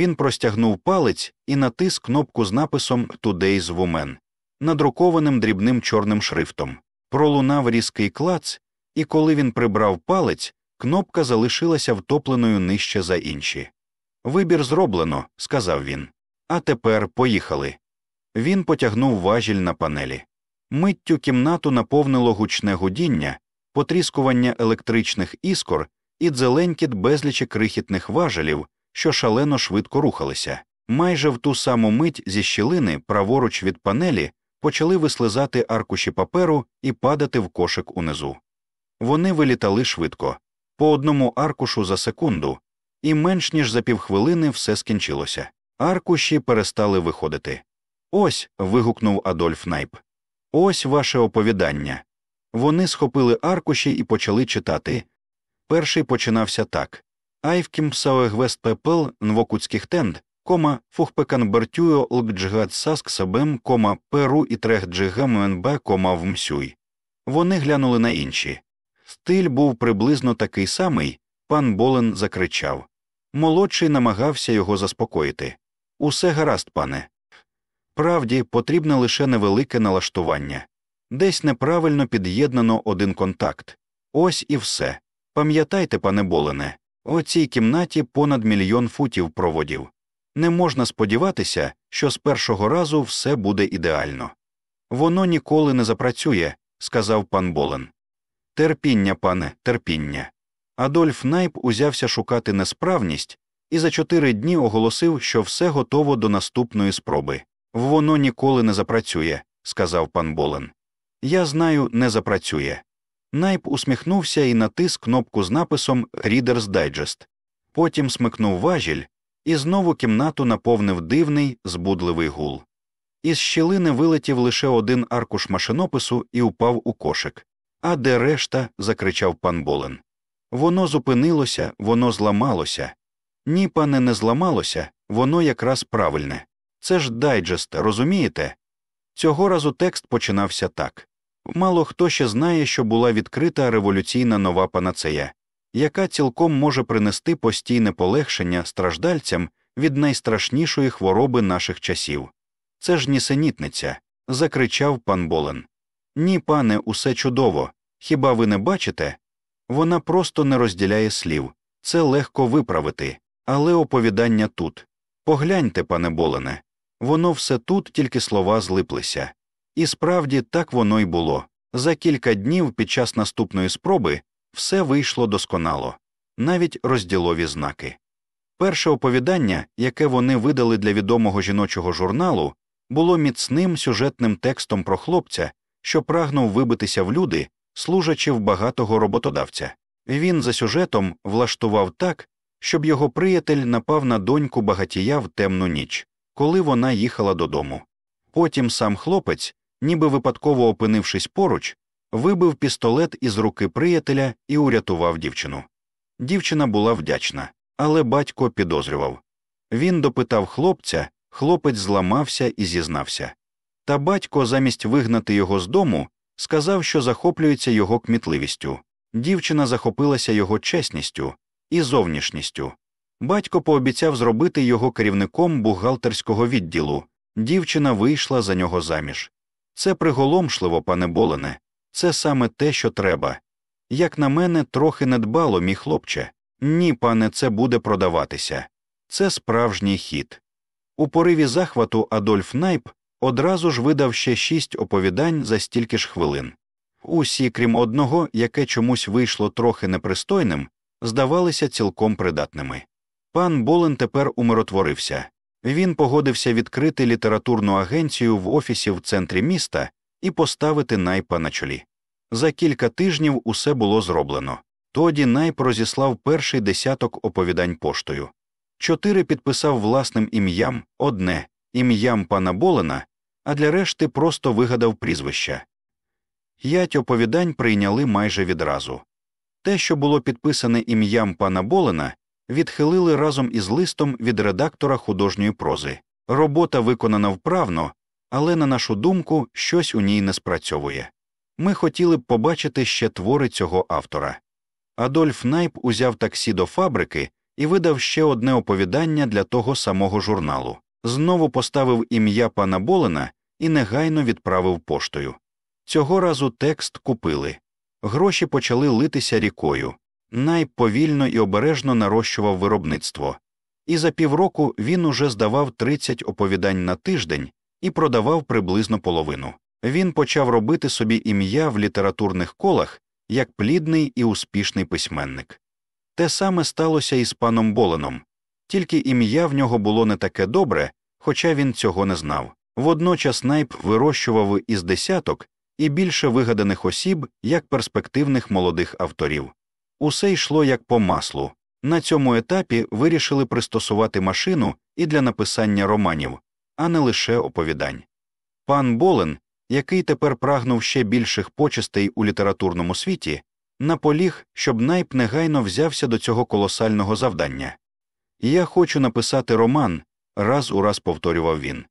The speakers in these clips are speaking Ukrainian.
Він простягнув палець і натис кнопку з написом «Today's Woman», надрукованим дрібним чорним шрифтом. Пролунав різкий клац, і коли він прибрав палець, кнопка залишилася втопленою нижче за інші. Вибір зроблено, сказав він. А тепер поїхали. Він потягнув важіль на панелі. Миттю кімнату наповнило гучне гудіння, потріскування електричних іскор і дзеленькіт безлічі крихітних важелів, що шалено швидко рухалися. Майже в ту саму мить зі щілини, праворуч від панелі, почали вислизати аркуші паперу і падати в кошик унизу. Вони вилітали швидко, по одному аркушу за секунду, і менш ніж за півхвилини все скінчилося. Аркуші перестали виходити. Ось. вигукнув Адольф Найп. Ось ваше оповідання. Вони схопили аркуші і почали читати. Перший починався так Айвкім Сауегвестпепел Нвокутських тенд, кома Фухпекан Бертюйо Лгджгад Саск Сабем, кома Перу і Трех Джигам кома Вмсюй. Вони глянули на інші. Стиль був приблизно такий самий. Пан Болен закричав. Молодший намагався його заспокоїти. Усе гаразд, пане. Правді, потрібне лише невелике налаштування. Десь неправильно під'єднано один контакт. Ось і все. Пам'ятайте, пане Болене, у цій кімнаті понад мільйон футів проводів. Не можна сподіватися, що з першого разу все буде ідеально. Воно ніколи не запрацює, сказав пан Болен. Терпіння, пане, терпіння. Адольф Найп узявся шукати несправність і за чотири дні оголосив, що все готово до наступної спроби. Воно ніколи не запрацює, сказав пан Болен. Я знаю, не запрацює. Найп усміхнувся і натис кнопку з написом Reader's Digest. Потім смикнув важіль, і знову кімнату наповнив дивний, збудливий гул. Із щілини вилетів лише один аркуш машинопису і упав у кошик. А де решта? закричав пан Болен. Воно зупинилося, воно зламалося. Ні, пане, не зламалося, воно якраз правильне. Це ж дайджест, розумієте? Цього разу текст починався так мало хто ще знає, що була відкрита революційна нова панацея, яка цілком може принести постійне полегшення страждальцям від найстрашнішої хвороби наших часів. Це ж нісенітниця. закричав пан Болен. Ні, пане, усе чудово. Хіба ви не бачите? Вона просто не розділяє слів, це легко виправити, але оповідання тут. Погляньте, пане Болене, воно все тут, тільки слова злиплися. І справді так воно й було. За кілька днів під час наступної спроби все вийшло досконало, навіть розділові знаки. Перше оповідання, яке вони видали для відомого жіночого журналу, було міцним сюжетним текстом про хлопця, що прагнув вибитися в люди, служачи в багатого роботодавця. Він за сюжетом влаштував так, щоб його приятель напав на доньку багатія в темну ніч, коли вона їхала додому. Потім сам хлопець ніби випадково опинившись поруч, вибив пістолет із руки приятеля і урятував дівчину. Дівчина була вдячна, але батько підозрював. Він допитав хлопця, хлопець зламався і зізнався. Та батько, замість вигнати його з дому, сказав, що захоплюється його кмітливістю. Дівчина захопилася його чесністю і зовнішністю. Батько пообіцяв зробити його керівником бухгалтерського відділу. Дівчина вийшла за нього заміж. Це приголомшливо, пане Болене, це саме те, що треба. Як на мене, трохи недбало, мій хлопче. Ні, пане, це буде продаватися. Це справжній хід. У пориві захвату Адольф Найп одразу ж видав ще шість оповідань за стільки ж хвилин. Усі, крім одного, яке чомусь вийшло трохи непристойним, здавалися цілком придатними. Пан Болен тепер умиротворився. Він погодився відкрити літературну агенцію в офісі в центрі міста і поставити найпа на чолі. За кілька тижнів усе було зроблено. Тоді найп розіслав перший десяток оповідань поштою. Чотири підписав власним ім'ям, одне ім'ям пана Болена, а для решти просто вигадав прізвища. П'ять оповідань прийняли майже відразу. Те, що було підписане ім'ям пана Болена, відхилили разом із листом від редактора художньої прози. Робота виконана вправно, але, на нашу думку, щось у ній не спрацьовує. Ми хотіли б побачити ще твори цього автора. Адольф Найп узяв таксі до фабрики і видав ще одне оповідання для того самого журналу. Знову поставив ім'я пана Болена і негайно відправив поштою. Цього разу текст купили. Гроші почали литися рікою. Найп повільно і обережно нарощував виробництво. І за півроку він уже здавав 30 оповідань на тиждень і продавав приблизно половину. Він почав робити собі ім'я в літературних колах як плідний і успішний письменник. Те саме сталося і з паном Боленом, тільки ім'я в нього було не таке добре, хоча він цього не знав. Водночас найп вирощував із десяток і більше вигаданих осіб як перспективних молодих авторів. Усе йшло як по маслу. На цьому етапі вирішили пристосувати машину і для написання романів, а не лише оповідань. Пан Болен, який тепер прагнув ще більших почестей у літературному світі, наполіг, щоб найп негайно взявся до цього колосального завдання. Я хочу написати роман, раз у раз повторював він.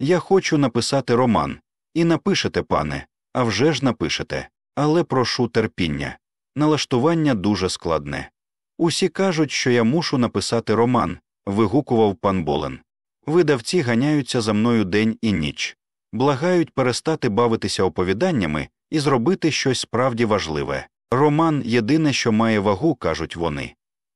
Я хочу написати роман, і напишете, пане, а вже ж напишете, але прошу терпіння. Налаштування дуже складне. Усі кажуть, що я мушу написати роман, вигукував пан Болен. Видавці ганяються за мною день і ніч, благають перестати бавитися оповіданнями і зробити щось справді важливе. Роман єдине, що має вагу, кажуть вони.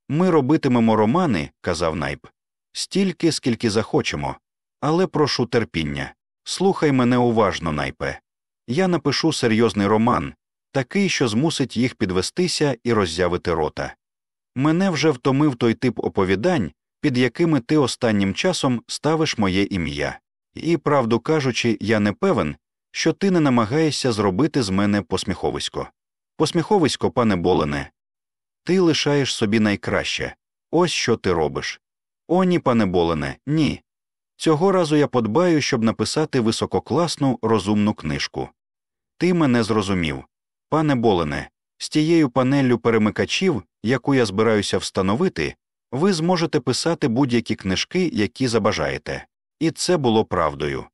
Ми робитимемо романи, казав найп, стільки, скільки захочемо, але прошу терпіння. Слухай мене уважно, найпе. Я напишу серйозний роман, такий, що змусить їх підвестися і роззявити рота. Мене вже втомив той тип оповідань, під якими ти останнім часом ставиш моє ім'я. І, правду кажучи, я не певен, що ти не намагаєшся зробити з мене посміховисько. Посміховисько, пане Болене, ти лишаєш собі найкраще. Ось що ти робиш. О, ні, пане Болене, ні. Цього разу я подбаю, щоб написати висококласну розумну книжку. Ти мене зрозумів. Пане Болене, з тією панеллю перемикачів, яку я збираюся встановити, ви зможете писати будь-які книжки, які забажаєте. І це було правдою.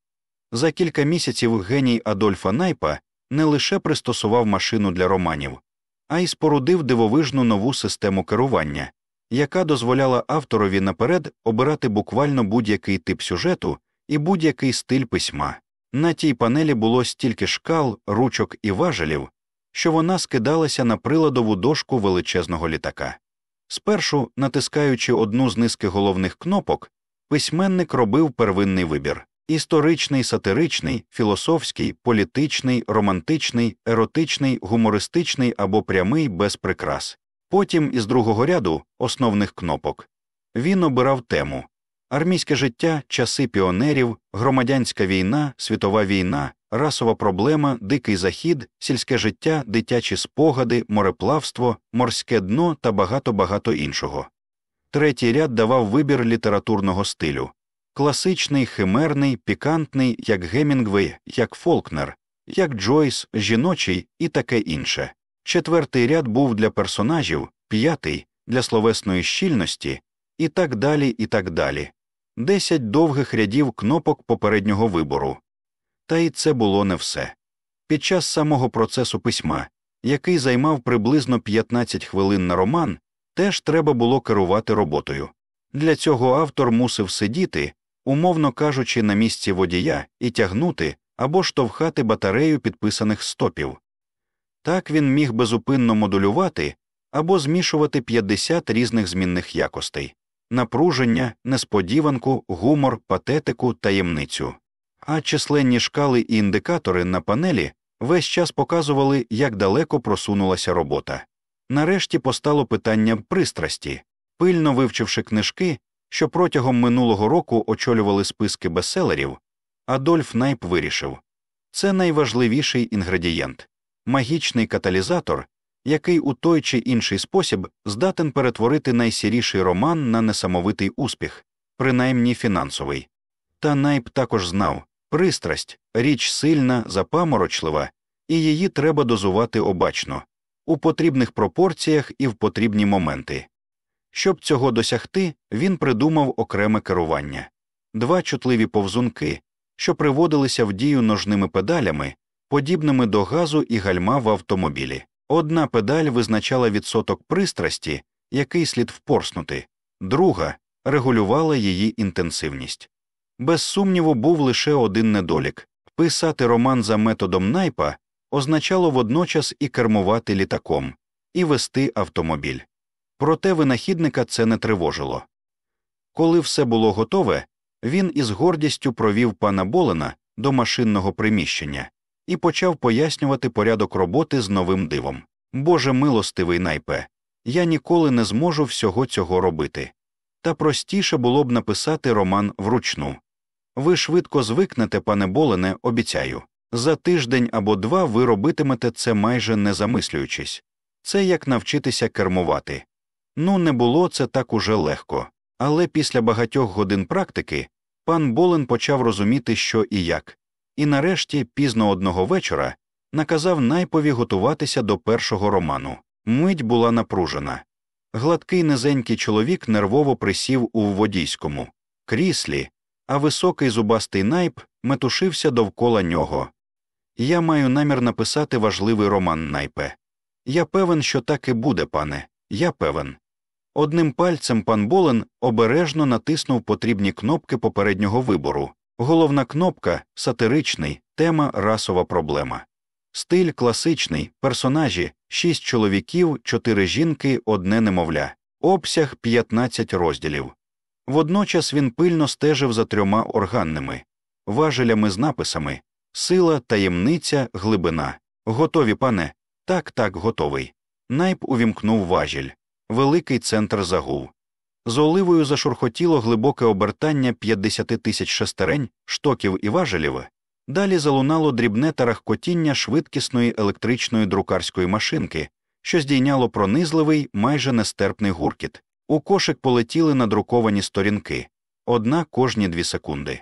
За кілька місяців геній Адольфа Найпа не лише пристосував машину для романів, а й спорудив дивовижну нову систему керування, яка дозволяла авторові наперед обирати буквально будь-який тип сюжету і будь-який стиль письма. На тій панелі було стільки шкал, ручок і важелів, що вона скидалася на приладову дошку величезного літака. Спершу, натискаючи одну з низки головних кнопок, письменник робив первинний вибір історичний, сатиричний, філософський, політичний, романтичний, еротичний, гумористичний або прямий без прикрас. Потім із другого ряду основних кнопок він обирав тему армійське життя, часи піонерів, громадянська війна, світова війна, расова проблема, дикий захід, сільське життя, дитячі спогади, мореплавство, морське дно та багато багато іншого. Третій ряд давав вибір літературного стилю класичний, химерний, пікантний, як Гемінгвей, як Фолкнер, як Джойс, жіночий і таке інше. Четвертий ряд був для персонажів, п'ятий для словесної щільності, і так далі, і так далі. Десять довгих рядів кнопок попереднього вибору. Та й це було не все. Під час самого процесу письма, який займав приблизно 15 хвилин на роман, теж треба було керувати роботою. Для цього автор мусив сидіти, умовно кажучи, на місці водія і тягнути або штовхати батарею підписаних стопів. Так він міг безупинно модулювати або змішувати 50 різних змінних якостей напруження, несподіванку, гумор, патетику, таємницю. А численні шкали і індикатори на панелі весь час показували, як далеко просунулася робота. Нарешті постало питання пристрасті, пильно вивчивши книжки, що протягом минулого року очолювали списки бестселерів, Адольф Найп вирішив це найважливіший інгредієнт магічний каталізатор, який у той чи інший спосіб здатен перетворити найсіріший роман на несамовитий успіх, принаймні фінансовий. Та Найп також знав пристрасть річ сильна, запаморочлива, і її треба дозувати обачно, у потрібних пропорціях і в потрібні моменти. Щоб цього досягти, він придумав окреме керування два чутливі повзунки, що приводилися в дію ножними педалями, подібними до газу і гальма в автомобілі. Одна педаль визначала відсоток пристрасті, який слід впорснути, друга регулювала її інтенсивність. Без сумніву, був лише один недолік писати роман за методом найпа означало водночас і кермувати літаком, і вести автомобіль. Проте винахідника це не тривожило. Коли все було готове, він із гордістю провів пана Болена до машинного приміщення і почав пояснювати порядок роботи з новим дивом. Боже милостивий найпе, я ніколи не зможу всього цього робити. Та простіше було б написати роман вручну. Ви швидко звикнете, пане Болене, обіцяю. За тиждень або два ви робитимете це майже не замислюючись. Це як навчитися кермувати. Ну, не було це так уже легко. Але після багатьох годин практики пан Болен почав розуміти, що і як, і нарешті, пізно одного вечора, наказав найпові готуватися до першого роману. Мить була напружена. Гладкий низенький чоловік нервово присів у водійському кріслі, а високий зубастий найп метушився довкола нього. Я маю намір написати важливий роман найпе. Я певен, що так і буде, пане, я певен. Одним пальцем пан Болен обережно натиснув потрібні кнопки попереднього вибору. Головна кнопка сатиричний, тема расова проблема. Стиль класичний, персонажі шість чоловіків, чотири жінки, одне немовля, обсяг 15 розділів. Водночас він пильно стежив за трьома органними, важелями з написами сила, таємниця, глибина. Готові, пане, так, так, готовий. Найп увімкнув важіль, великий центр загув. З оливою зашурхотіло глибоке обертання 50 тисяч шестерень, штоків і важелів. Далі залунало дрібне тарахкотіння швидкісної електричної друкарської машинки, що здійняло пронизливий, майже нестерпний гуркіт. У кошик полетіли надруковані сторінки одна кожні дві секунди.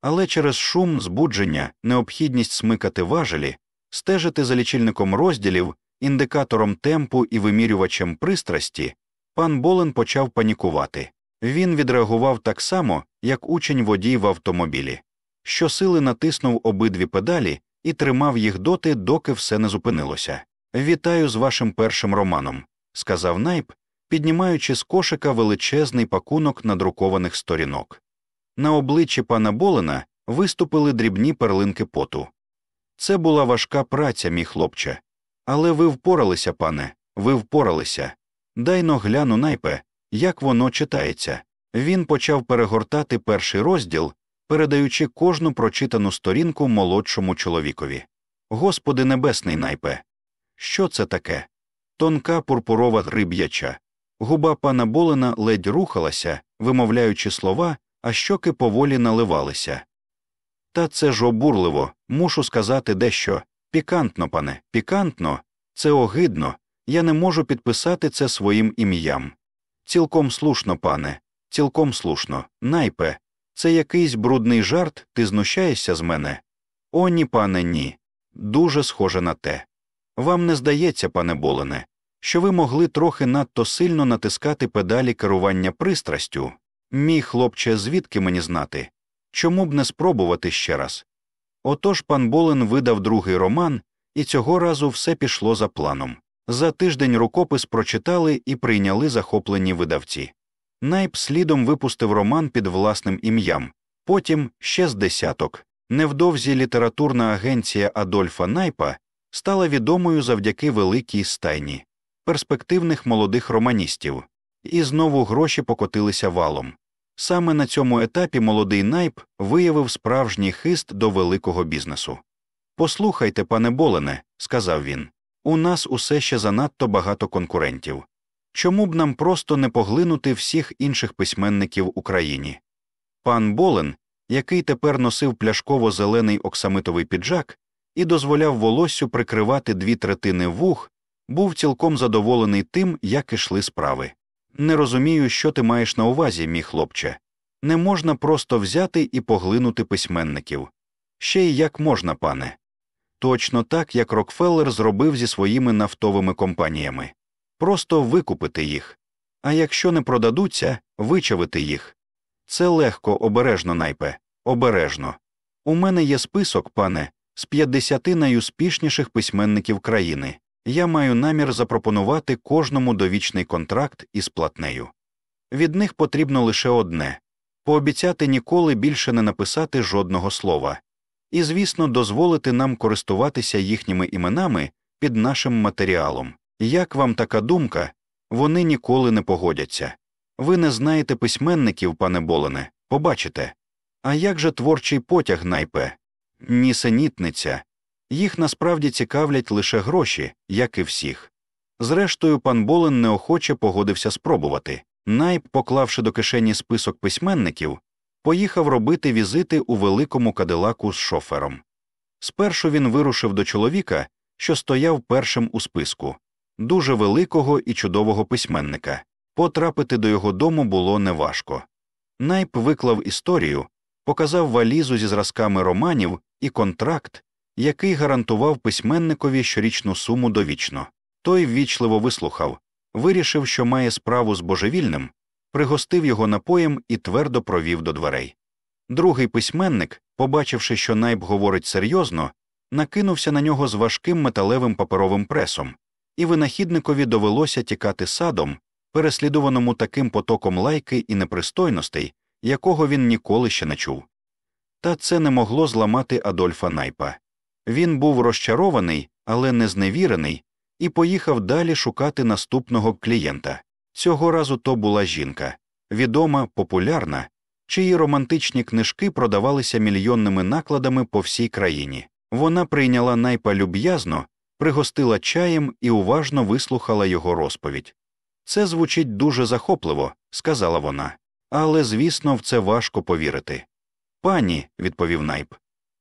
Але через шум, збудження, необхідність смикати важелі, стежити за лічильником розділів, індикатором темпу і вимірювачем пристрасті, пан Болен почав панікувати. Він відреагував так само, як учень водій в автомобілі. Щосили натиснув обидві педалі і тримав їх доти, доки все не зупинилося. Вітаю з вашим першим романом, сказав найп, піднімаючи з кошика величезний пакунок надрукованих сторінок. На обличчі пана Болена виступили дрібні перлинки поту. Це була важка праця, мій хлопче. Але ви впоралися, пане, ви впоралися. Дайно гляну найпе, як воно читається. Він почав перегортати перший розділ, передаючи кожну прочитану сторінку молодшому чоловікові. Господи небесний найпе. Що це таке? Тонка пурпурова риб'яча. Губа пана Болена ледь рухалася, вимовляючи слова, а щоки поволі наливалися. Та це ж обурливо, мушу сказати дещо. Пікантно, пане, пікантно, це огидно, я не можу підписати це своїм ім'ям. Цілком слушно, пане, цілком слушно, найпе, це якийсь брудний жарт, ти знущаєшся з мене? О, ні, пане, ні. Дуже схоже на те. Вам не здається, пане Болене, що ви могли трохи надто сильно натискати педалі керування пристрастю. Мій хлопче, звідки мені знати? Чому б не спробувати ще раз? Отож пан Болен видав другий роман, і цього разу все пішло за планом. За тиждень рукопис прочитали і прийняли захоплені видавці. Найп слідом випустив роман під власним ім'ям, потім ще з десяток. Невдовзі літературна агенція Адольфа Найпа стала відомою завдяки великій стайні перспективних молодих романістів, і знову гроші покотилися валом. Саме на цьому етапі молодий найп виявив справжній хист до великого бізнесу. Послухайте, пане Болене, сказав він, у нас усе ще занадто багато конкурентів. Чому б нам просто не поглинути всіх інших письменників Україні? Пан Болен, який тепер носив пляшково зелений оксамитовий піджак і дозволяв волоссю прикривати дві третини вух, був цілком задоволений тим, як ішли справи. Не розумію, що ти маєш на увазі, мій хлопче. Не можна просто взяти і поглинути письменників. Ще й як можна, пане. Точно так, як Рокфеллер зробив зі своїми нафтовими компаніями просто викупити їх, а якщо не продадуться, вичавити їх. Це легко, обережно, найпе, обережно. У мене є список, пане, з 50 найуспішніших письменників країни. Я маю намір запропонувати кожному довічний контракт із платнею. Від них потрібно лише одне пообіцяти ніколи більше не написати жодного слова, і, звісно, дозволити нам користуватися їхніми іменами під нашим матеріалом. Як вам така думка? Вони ніколи не погодяться. Ви не знаєте письменників, пане Болене, побачите. А як же творчий потяг найпе? Нісенітниця. Їх насправді цікавлять лише гроші, як і всіх. Зрештою, пан Болен неохоче погодився спробувати. Найп, поклавши до кишені список письменників, поїхав робити візити у великому кадилаку з шофером. Спершу він вирушив до чоловіка, що стояв першим у списку, дуже великого і чудового письменника. Потрапити до його дому було неважко. Найп виклав історію, показав валізу зі зразками романів і контракт, який гарантував письменникові щорічну суму довічно. Той ввічливо вислухав, вирішив, що має справу з божевільним, пригостив його напоєм і твердо провів до дверей. Другий письменник, побачивши, що найб говорить серйозно, накинувся на нього з важким металевим паперовим пресом, і винахідникові довелося тікати садом, переслідуваному таким потоком лайки і непристойностей, якого він ніколи ще не чув. Та це не могло зламати Адольфа Найпа. Він був розчарований, але не зневірений, і поїхав далі шукати наступного клієнта. Цього разу то була жінка, відома, популярна, чиї романтичні книжки продавалися мільйонними накладами по всій країні. Вона прийняла найпа люб'язно, пригостила чаєм і уважно вислухала його розповідь. Це звучить дуже захопливо, сказала вона, але, звісно, в це важко повірити. Пані, відповів найп,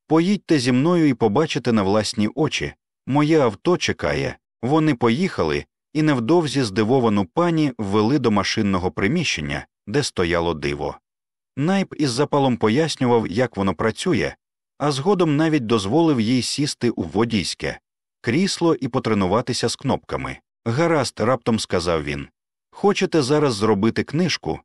поїдьте зі мною і побачите на власні очі. Моє авто чекає. Вони поїхали і невдовзі здивовану пані ввели до машинного приміщення, де стояло диво. Найп із запалом пояснював, як воно працює, а згодом навіть дозволив їй сісти у водійське крісло і потренуватися з кнопками. Гаразд, раптом сказав він. Хочете зараз зробити книжку?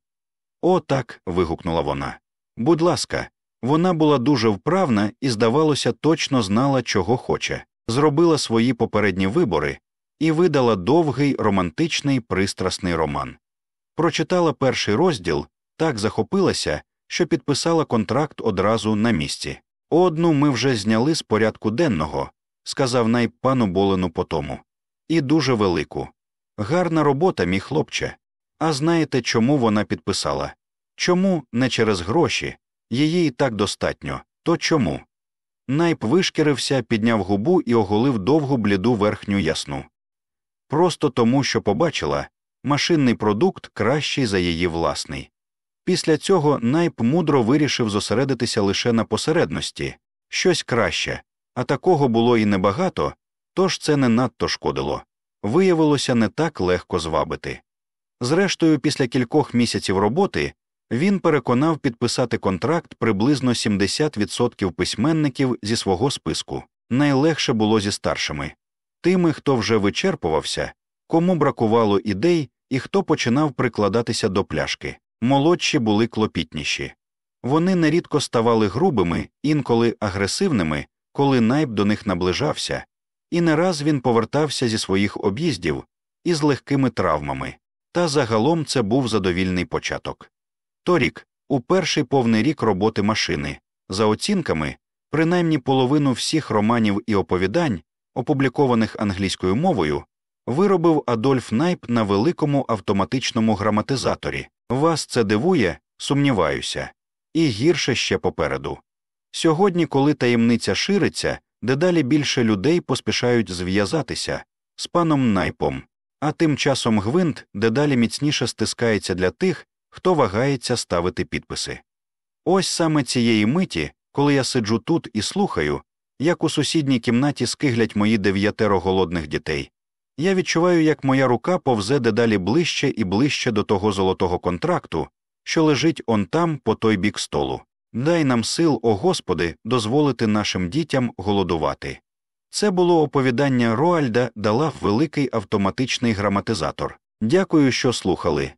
«О, так!» – вигукнула вона. Будь ласка, вона була дуже вправна і, здавалося, точно знала, чого хоче, зробила свої попередні вибори і видала довгий, романтичний, пристрасний роман. Прочитала перший розділ, так захопилася, що підписала контракт одразу на місці. Одну ми вже зняли з порядку денного, сказав най пану Болену потому, і дуже велику. Гарна робота, мій хлопче. А знаєте, чому вона підписала? Чому не через гроші? Її і так достатньо. То чому? Найп вишкірився, підняв губу і оголив довгу бліду верхню ясну. Просто тому, що побачила машинний продукт кращий за її власний. Після цього найп мудро вирішив зосередитися лише на посередності щось краще, а такого було і небагато, тож це не надто шкодило. Виявилося не так легко звабити. Зрештою, після кількох місяців роботи він переконав підписати контракт приблизно 70% письменників зі свого списку. Найлегше було зі старшими тими, хто вже вичерпувався, кому бракувало ідей і хто починав прикладатися до пляшки. Молодші були клопітніші. Вони нерідко ставали грубими, інколи агресивними, коли найб до них наближався, і не раз він повертався зі своїх об'їздів із легкими травмами, та загалом це був задовільний початок. Торік, у перший повний рік роботи машини, за оцінками, принаймні половину всіх романів і оповідань, опублікованих англійською мовою, виробив Адольф Найп на великому автоматичному граматизаторі. Вас це дивує, сумніваюся, і гірше ще попереду. Сьогодні, коли таємниця шириться, дедалі більше людей поспішають зв'язатися з паном найпом, а тим часом гвинт дедалі міцніше стискається для тих, хто вагається ставити підписи. Ось саме цієї миті, коли я сиджу тут і слухаю, як у сусідній кімнаті скиглять мої дев'ятеро голодних дітей, я відчуваю, як моя рука повзе дедалі ближче і ближче до того золотого контракту, що лежить он там по той бік столу. Дай нам сил, о Господи, дозволити нашим дітям голодувати. Це було оповідання Роальда Дала великий автоматичний граматизатор. Дякую, що слухали.